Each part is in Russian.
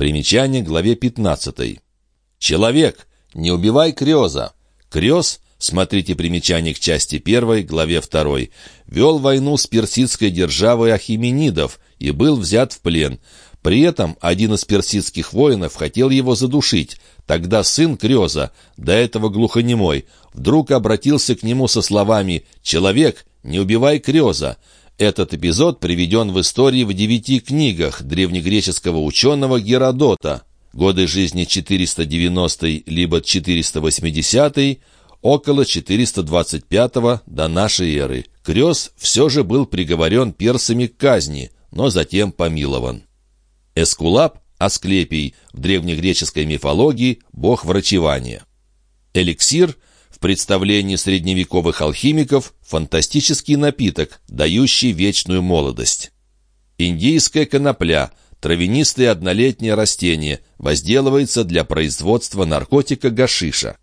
Примечание к главе 15. «Человек, не убивай Крёза». Крёз, смотрите примечание к части 1, главе 2, вел войну с персидской державой Ахименидов и был взят в плен. При этом один из персидских воинов хотел его задушить. Тогда сын Крёза, до этого глухонемой, вдруг обратился к нему со словами «Человек, не убивай Крёза». Этот эпизод приведен в истории в девяти книгах древнегреческого ученого Геродота. Годы жизни 490 либо 480 около 425 до нашей эры. Крёс все же был приговорен персами к казни, но затем помилован. Эскулап – Асклепий, в древнегреческой мифологии – бог врачевания. Эликсир – представлении средневековых алхимиков фантастический напиток, дающий вечную молодость. Индийская конопля – травянистое однолетнее растение, возделывается для производства наркотика гашиша.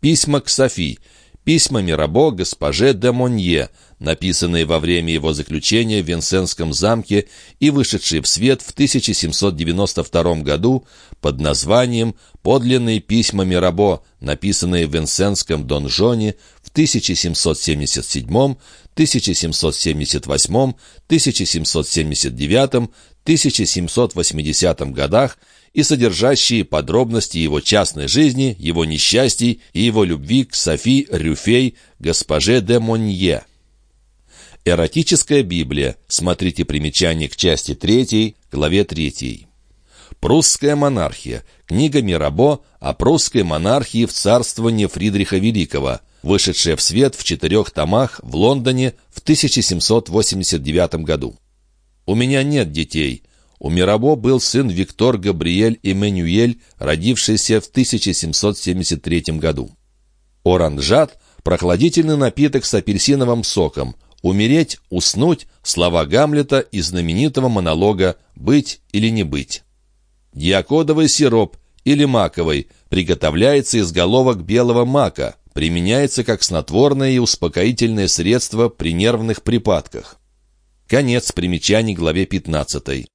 Письма к Софи – Письма Мирабо госпоже де Монье, написанные во время его заключения в Венсенском замке и вышедшие в свет в 1792 году под названием «Подлинные письма Мирабо», написанные в Венсенском донжоне 1777, 1778, 1779, 1780 годах и содержащие подробности его частной жизни, его несчастий и его любви к Софи Рюфей, госпоже де Монье. Эротическая Библия. Смотрите примечание к части 3, главе 3. Прусская монархия. Книга Мирабо о прусской монархии в царствовании Фридриха Великого, вышедшая в свет в четырех томах в Лондоне в 1789 году. «У меня нет детей. У Мирабо был сын Виктор Габриэль Эммануэль, родившийся в 1773 году. Оранжат – прохладительный напиток с апельсиновым соком. Умереть, уснуть – слова Гамлета и знаменитого монолога «Быть или не быть». Диакодовый сироп или маковый приготовляется из головок белого мака, применяется как снотворное и успокоительное средство при нервных припадках. Конец примечаний главе 15.